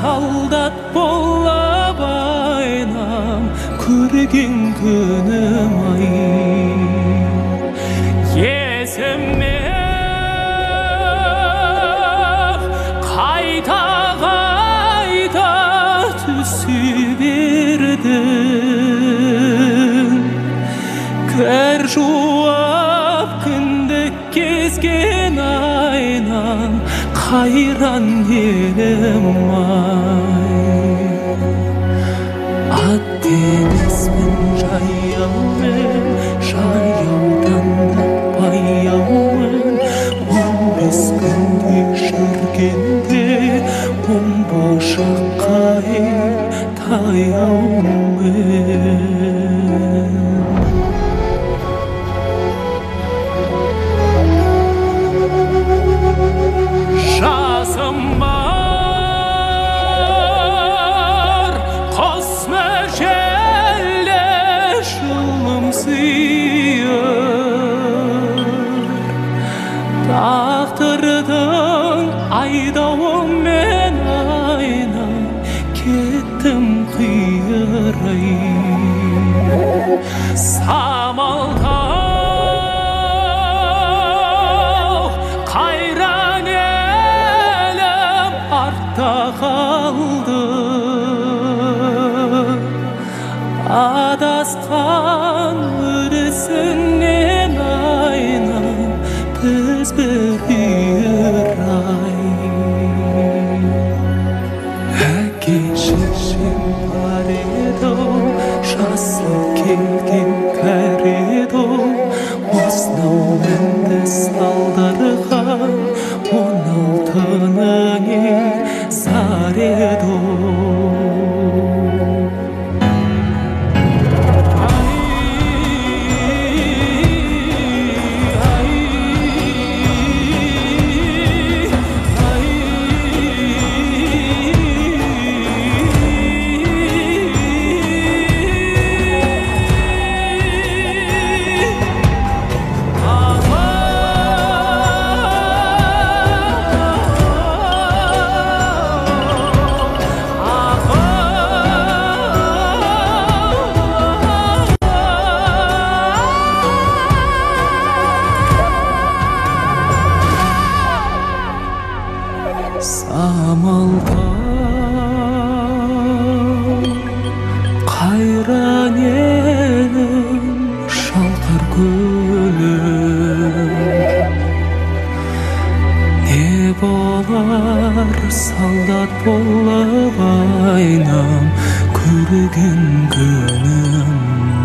солдат болып айнам көрген күнім ай. Есіме қайта қайта түсі бердің кір қайран елім ай ат емеспін жаяумен жаяудан баяумын он бес күндей жүргенде омбы жаққа таяумын адасқан өрісінен болар солдат болып айнам көрген күнім